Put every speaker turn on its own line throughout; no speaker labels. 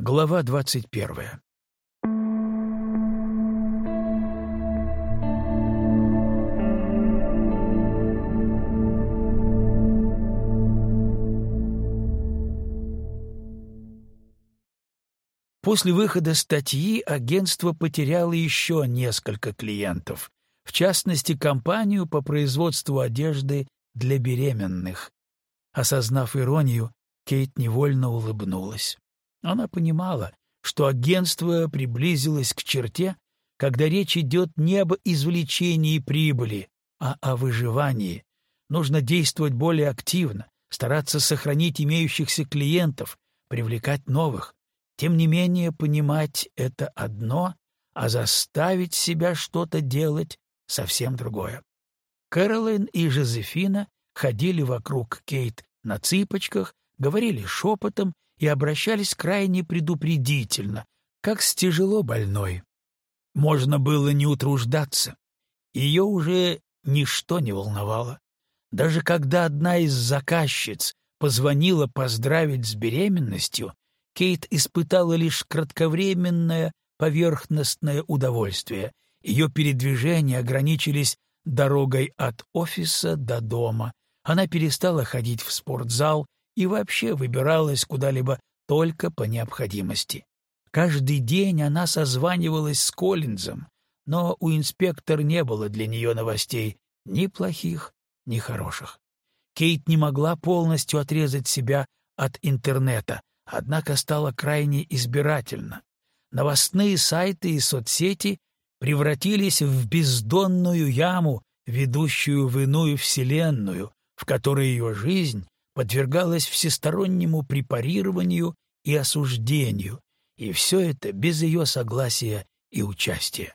Глава двадцать первая. После выхода статьи агентство потеряло еще несколько клиентов, в частности, компанию по производству одежды для беременных. Осознав иронию, Кейт невольно улыбнулась. Она понимала, что агентство приблизилось к черте, когда речь идет не об извлечении прибыли, а о выживании. Нужно действовать более активно, стараться сохранить имеющихся клиентов, привлекать новых. Тем не менее, понимать — это одно, а заставить себя что-то делать — совсем другое. Кэролайн и Жозефина ходили вокруг Кейт на цыпочках, говорили шепотом и обращались крайне предупредительно, как с тяжело больной. Можно было не утруждаться. Ее уже ничто не волновало. Даже когда одна из заказчиц позвонила поздравить с беременностью, Кейт испытала лишь кратковременное поверхностное удовольствие. Ее передвижения ограничились дорогой от офиса до дома. Она перестала ходить в спортзал и вообще выбиралась куда-либо только по необходимости. Каждый день она созванивалась с Коллинзом, но у инспектора не было для нее новостей ни плохих, ни хороших. Кейт не могла полностью отрезать себя от интернета, однако стала крайне избирательна. Новостные сайты и соцсети превратились в бездонную яму, ведущую в иную вселенную, в которой ее жизнь подвергалась всестороннему препарированию и осуждению, и все это без ее согласия и участия.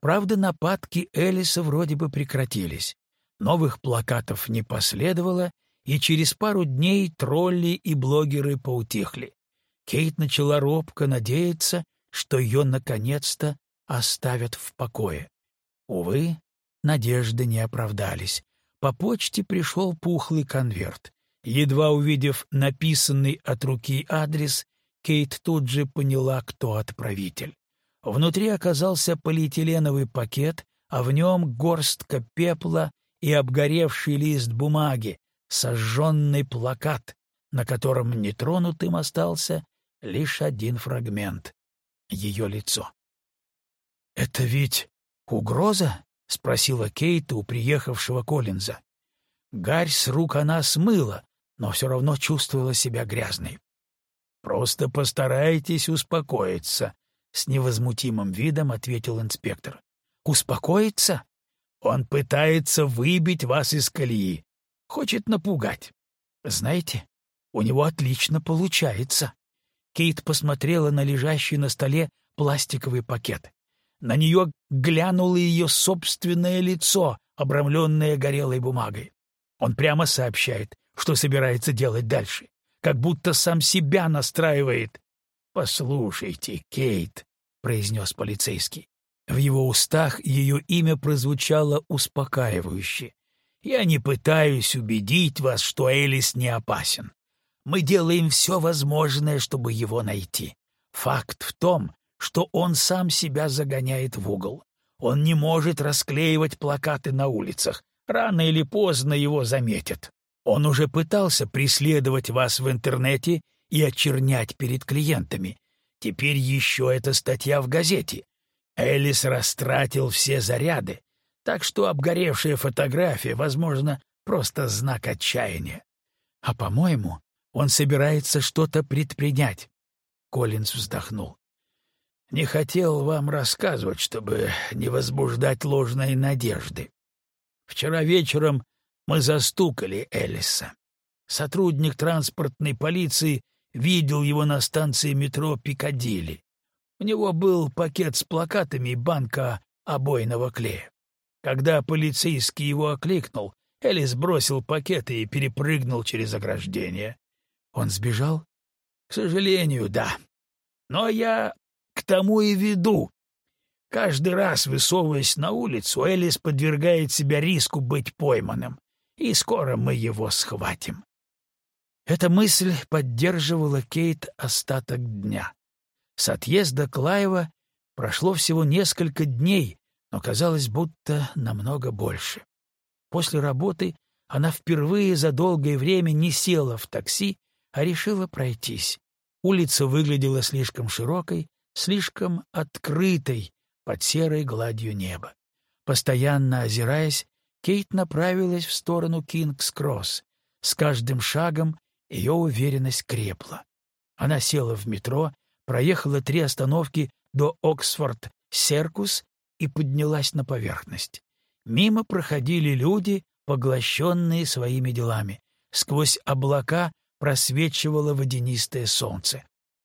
Правда, нападки Элиса вроде бы прекратились. Новых плакатов не последовало, и через пару дней тролли и блогеры поутихли. Кейт начала робко надеяться, что ее наконец-то оставят в покое. Увы, надежды не оправдались. По почте пришел пухлый конверт. Едва увидев написанный от руки адрес, Кейт тут же поняла, кто отправитель. Внутри оказался полиэтиленовый пакет, а в нем горстка пепла и обгоревший лист бумаги, сожженный плакат, на котором нетронутым остался лишь один фрагмент — ее лицо. «Это ведь угроза?» — спросила Кейт у приехавшего Коллинза. Гарь с рук она смыла, но все равно чувствовала себя грязной. «Просто постарайтесь успокоиться», — с невозмутимым видом ответил инспектор. «Успокоиться? Он пытается выбить вас из колеи, хочет напугать. Знаете, у него отлично получается». Кейт посмотрела на лежащий на столе пластиковый пакет. На нее глянуло ее собственное лицо, обрамленное горелой бумагой. Он прямо сообщает, что собирается делать дальше, как будто сам себя настраивает. «Послушайте, Кейт», — произнес полицейский. В его устах ее имя прозвучало успокаивающе. «Я не пытаюсь убедить вас, что Элис не опасен. Мы делаем все возможное, чтобы его найти. Факт в том, что он сам себя загоняет в угол. Он не может расклеивать плакаты на улицах. Рано или поздно его заметят. Он уже пытался преследовать вас в интернете и очернять перед клиентами. Теперь еще эта статья в газете. Элис растратил все заряды, так что обгоревшая фотография, возможно, просто знак отчаяния. А, по-моему, он собирается что-то предпринять. Коллинз вздохнул. Не хотел вам рассказывать, чтобы не возбуждать ложной надежды. Вчера вечером мы застукали Элиса. Сотрудник транспортной полиции видел его на станции метро Пикадилли. У него был пакет с плакатами и банка обойного клея. Когда полицейский его окликнул, Элис бросил пакет и перепрыгнул через ограждение. Он сбежал? К сожалению, да. Но я к тому и веду. Каждый раз, высовываясь на улицу, Элис подвергает себя риску быть пойманным и скоро мы его схватим. Эта мысль поддерживала Кейт остаток дня. С отъезда Клаева прошло всего несколько дней, но казалось, будто намного больше. После работы она впервые за долгое время не села в такси, а решила пройтись. Улица выглядела слишком широкой, слишком открытой под серой гладью неба. Постоянно озираясь, Кейт направилась в сторону Кингс-Кросс. С каждым шагом ее уверенность крепла. Она села в метро, проехала три остановки до Оксфорд-Серкус и поднялась на поверхность. Мимо проходили люди, поглощенные своими делами. Сквозь облака просвечивало водянистое солнце.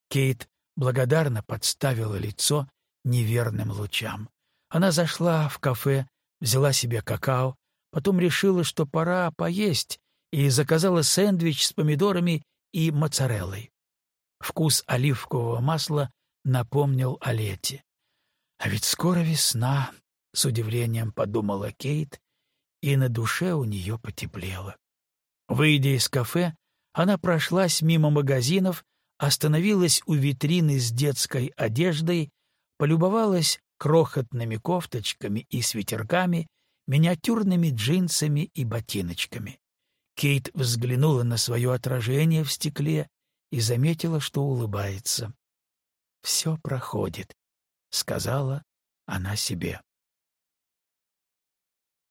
Кейт благодарно подставила лицо неверным лучам. Она зашла в кафе, взяла себе какао, потом решила, что пора поесть, и заказала сэндвич с помидорами и моцареллой. Вкус оливкового масла напомнил о лете. А ведь скоро весна, — с удивлением подумала Кейт, и на душе у нее потеплело. Выйдя из кафе, она прошлась мимо магазинов, остановилась у витрины с детской одеждой, полюбовалась крохотными кофточками и свитерками, миниатюрными джинсами и ботиночками. Кейт взглянула на свое отражение в стекле и заметила, что улыбается. «Все проходит», — сказала она себе.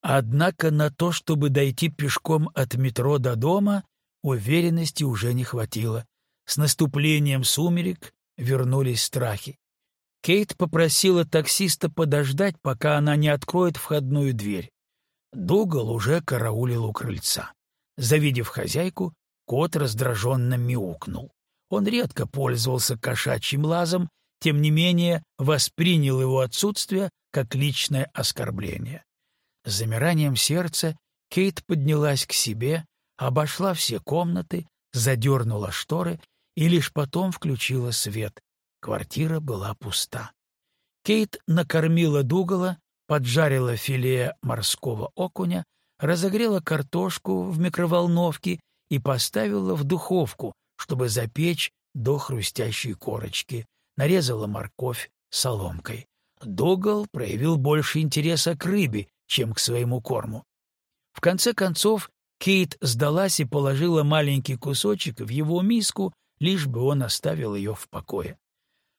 Однако на то, чтобы дойти пешком от метро до дома, уверенности уже не хватило. С наступлением сумерек вернулись страхи. Кейт попросила таксиста подождать, пока она не откроет входную дверь. Дугал уже караулил у крыльца. Завидев хозяйку, кот раздраженно мяукнул. Он редко пользовался кошачьим лазом, тем не менее воспринял его отсутствие как личное оскорбление. С замиранием сердца Кейт поднялась к себе, обошла все комнаты, задернула шторы и лишь потом включила свет. Квартира была пуста. Кейт накормила Дугала, поджарила филе морского окуня, разогрела картошку в микроволновке и поставила в духовку, чтобы запечь до хрустящей корочки, нарезала морковь соломкой. Дугал проявил больше интереса к рыбе, чем к своему корму. В конце концов, Кейт сдалась и положила маленький кусочек в его миску, лишь бы он оставил ее в покое.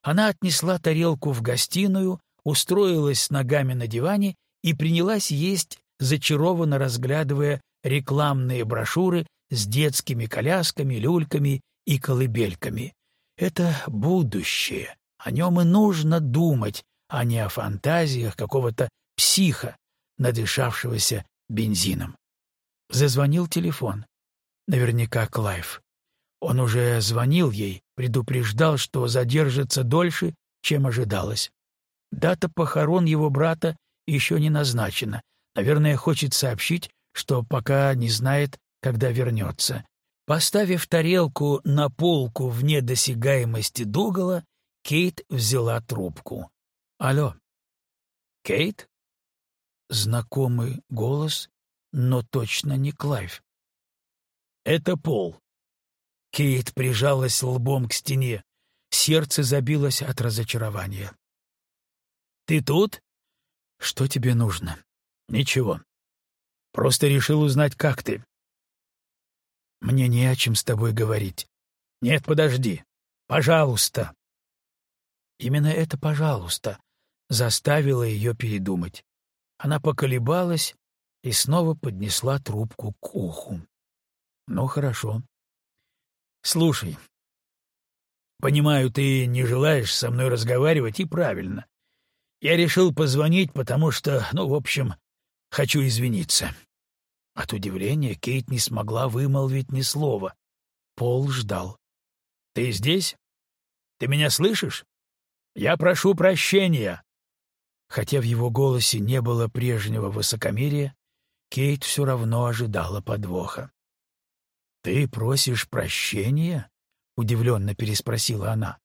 Она отнесла тарелку в гостиную, устроилась с ногами на диване и принялась есть, зачарованно разглядывая рекламные брошюры с детскими колясками, люльками и колыбельками. Это будущее. О нем и нужно думать, а не о фантазиях какого-то психа, надышавшегося бензином. Зазвонил телефон. Наверняка Клайв. Он уже звонил ей, предупреждал, что задержится дольше, чем ожидалось. Дата похорон его брата еще не назначена. Наверное, хочет сообщить, что пока не знает, когда вернется. Поставив тарелку на полку вне досягаемости Дугала, Кейт взяла трубку. «Алло?» «Кейт?» Знакомый голос, но точно не Клайв. «Это Пол. Кейт прижалась лбом к стене. Сердце забилось от разочарования. «Ты тут?» «Что тебе нужно?» «Ничего. Просто решил узнать, как ты». «Мне не о чем с тобой говорить». «Нет, подожди. Пожалуйста». Именно это «пожалуйста» заставило ее передумать. Она поколебалась и снова поднесла трубку к уху. «Ну, хорошо. Слушай, понимаю, ты не желаешь со мной разговаривать, и правильно. Я решил позвонить, потому что, ну, в общем, хочу извиниться. От удивления Кейт не смогла вымолвить ни слова. Пол ждал. «Ты здесь? Ты меня слышишь? Я прошу прощения!» Хотя в его голосе не было прежнего высокомерия, Кейт все равно ожидала подвоха. «Ты просишь прощения?» — удивленно переспросила она.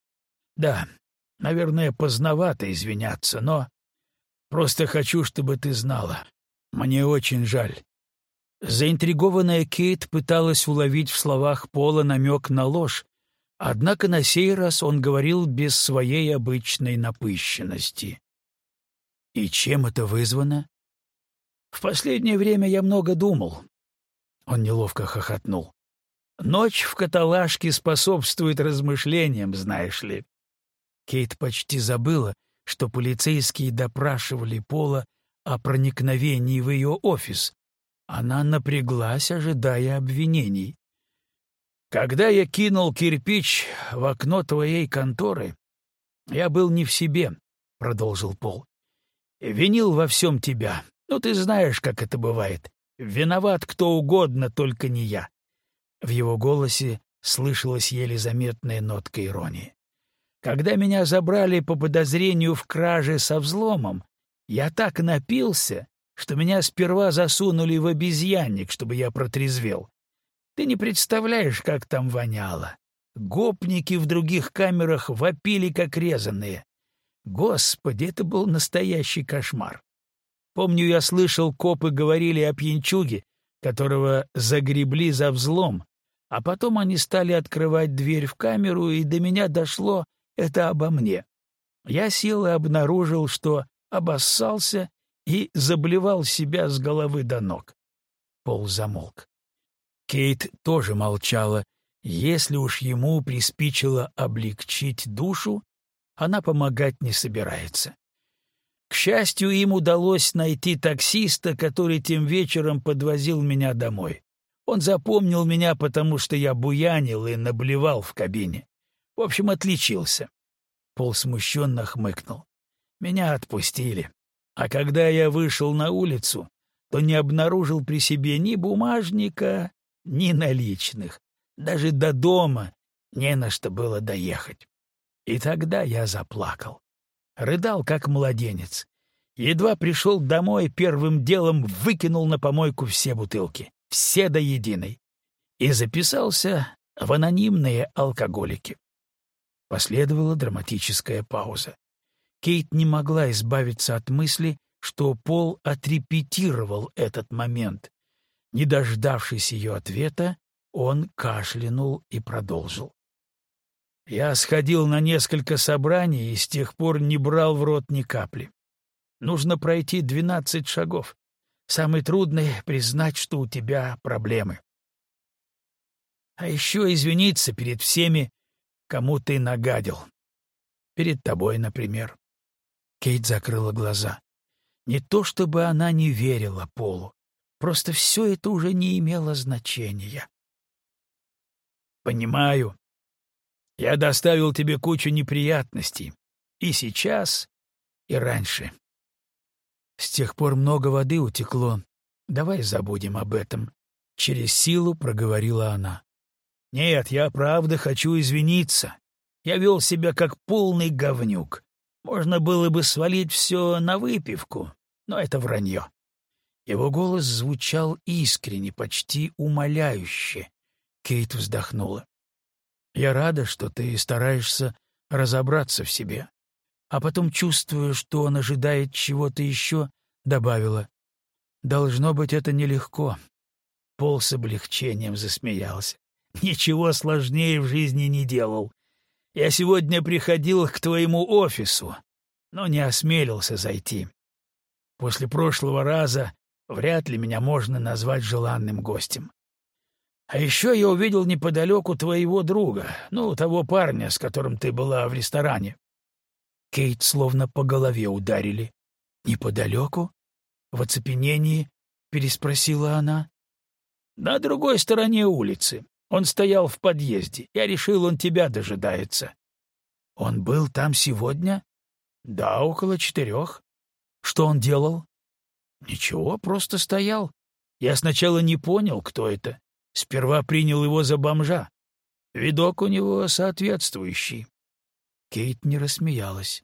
«Да, наверное, поздновато извиняться, но... Просто хочу, чтобы ты знала. Мне очень жаль». Заинтригованная Кейт пыталась уловить в словах Пола намек на ложь, Однако на сей раз он говорил без своей обычной напыщенности. И чем это вызвано? В последнее время я много думал. Он неловко хохотнул. Ночь в каталажке способствует размышлениям, знаешь ли. Кейт почти забыла, что полицейские допрашивали Пола о проникновении в ее офис. Она напряглась, ожидая обвинений. Когда я кинул кирпич в окно твоей конторы, я был не в себе, — продолжил Пол. Винил во всем тебя. Ну, ты знаешь, как это бывает. Виноват кто угодно, только не я. В его голосе слышалась еле заметная нотка иронии. Когда меня забрали по подозрению в краже со взломом, я так напился, что меня сперва засунули в обезьянник, чтобы я протрезвел. Ты не представляешь, как там воняло. Гопники в других камерах вопили, как резаные. Господи, это был настоящий кошмар. Помню, я слышал, копы говорили о пьянчуге, которого загребли за взлом, а потом они стали открывать дверь в камеру, и до меня дошло это обо мне. Я сел и обнаружил, что обоссался и заблевал себя с головы до ног. Пол замолк. Кейт тоже молчала. Если уж ему приспичило облегчить душу, она помогать не собирается. К счастью, им удалось найти таксиста, который тем вечером подвозил меня домой. Он запомнил меня, потому что я буянил и наблевал в кабине. В общем, отличился. Пол смущенно хмыкнул. Меня отпустили. А когда я вышел на улицу, то не обнаружил при себе ни бумажника, ни наличных. Даже до дома не на что было доехать. И тогда я заплакал. Рыдал, как младенец. Едва пришел домой, первым делом выкинул на помойку все бутылки. Все до единой. И записался в анонимные алкоголики. Последовала драматическая пауза. Кейт не могла избавиться от мысли, что Пол отрепетировал этот момент, не дождавшись ее ответа, он кашлянул и продолжил. «Я сходил на несколько собраний и с тех пор не брал в рот ни капли. Нужно пройти двенадцать шагов. Самый трудный — признать, что у тебя проблемы. А еще извиниться перед всеми, кому ты нагадил. Перед тобой, например». Кейт закрыла глаза. Не то чтобы она не верила Полу. Просто все это уже не имело значения. «Понимаю. Я доставил тебе кучу неприятностей. И сейчас, и раньше. С тех пор много воды утекло. Давай забудем об этом». Через силу проговорила она. «Нет, я правда хочу извиниться. Я вел себя как полный говнюк. Можно было бы свалить все на выпивку, но это вранье. Его голос звучал искренне, почти умоляюще. Кейт вздохнула. «Я рада, что ты стараешься разобраться в себе. А потом, чувствуя, что он ожидает чего-то еще, добавила. Должно быть, это нелегко». Пол с облегчением засмеялся. «Ничего сложнее в жизни не делал. Я сегодня приходил к твоему офису, но не осмелился зайти. После прошлого раза вряд ли меня можно назвать желанным гостем. А еще я увидел неподалеку твоего друга, ну, того парня, с которым ты была в ресторане. Кейт словно по голове ударили. «Неподалеку?» — в оцепенении переспросила она. «На другой стороне улицы. Он стоял в подъезде. Я решил, он тебя дожидается». «Он был там сегодня?» «Да, около четырех». «Что он делал?» Ничего, просто стоял. Я сначала не понял, кто это. Сперва принял его за бомжа. Видок у него соответствующий. Кейт не рассмеялась.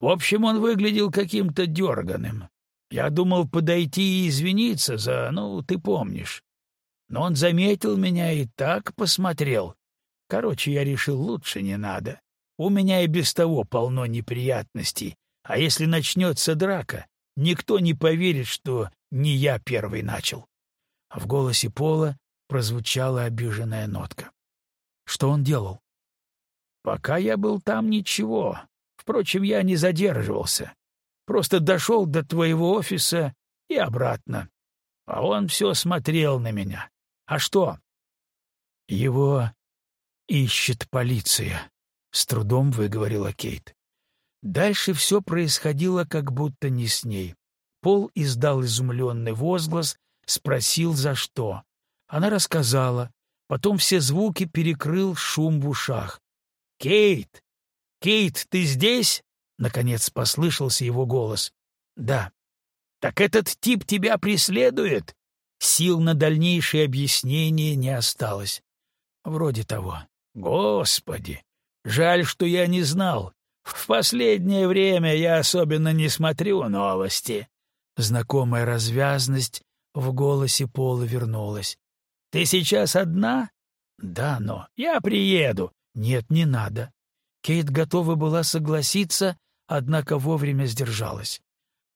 В общем, он выглядел каким-то дерганым. Я думал подойти и извиниться за, ну, ты помнишь. Но он заметил меня и так посмотрел. Короче, я решил, лучше не надо. У меня и без того полно неприятностей. А если начнется драка, Никто не поверит, что не я первый начал. В голосе Пола прозвучала обиженная нотка. Что он делал? Пока я был там, ничего. Впрочем, я не задерживался. Просто дошел до твоего офиса и обратно. А он все смотрел на меня. А что? Его ищет полиция, — с трудом выговорила Кейт. Дальше все происходило как будто не с ней. Пол издал изумленный возглас, спросил, за что. Она рассказала. Потом все звуки перекрыл шум в ушах. «Кейт! Кейт, ты здесь?» — наконец послышался его голос. «Да». «Так этот тип тебя преследует?» Сил на дальнейшее объяснение не осталось. «Вроде того». «Господи! Жаль, что я не знал. В последнее время я особенно не смотрю новости». Знакомая развязность в голосе Пола вернулась. «Ты сейчас одна?» «Да, но я приеду. Нет, не надо. Кейт готова была согласиться, однако вовремя сдержалась.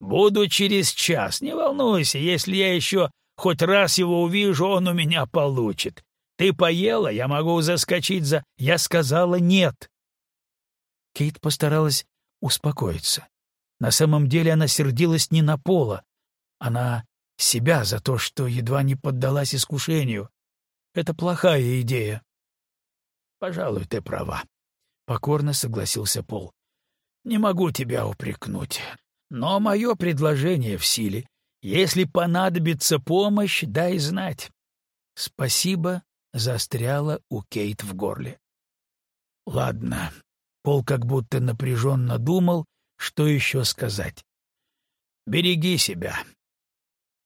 «Буду через час, не волнуйся, если я еще хоть раз его увижу, он у меня получит. Ты поела, я могу заскочить за...» Я сказала «нет». Кейт постаралась успокоиться. На самом деле она сердилась не на Пола. Она себя за то, что едва не поддалась искушению. Это плохая идея. Пожалуй, ты права. Покорно согласился Пол. Не могу тебя упрекнуть. Но мое предложение в силе. Если понадобится помощь, дай знать. Спасибо, застряла у Кейт в горле. Ладно. Пол как будто напряженно думал, что еще сказать. Береги себя.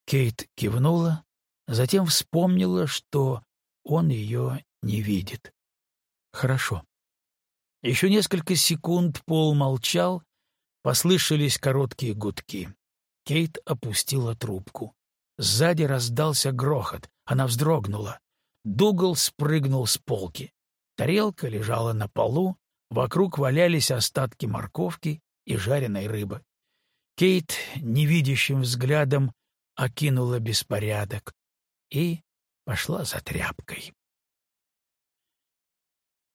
Кейт кивнула, затем вспомнила, что он ее не видит. Хорошо. Еще несколько секунд Пол молчал, послышались короткие гудки. Кейт опустила трубку. Сзади раздался грохот. Она вздрогнула. Дугал спрыгнул с полки. Тарелка лежала на полу, вокруг валялись остатки морковки и жареной рыбы. Кейт невидящим взглядом окинула беспорядок и пошла за тряпкой.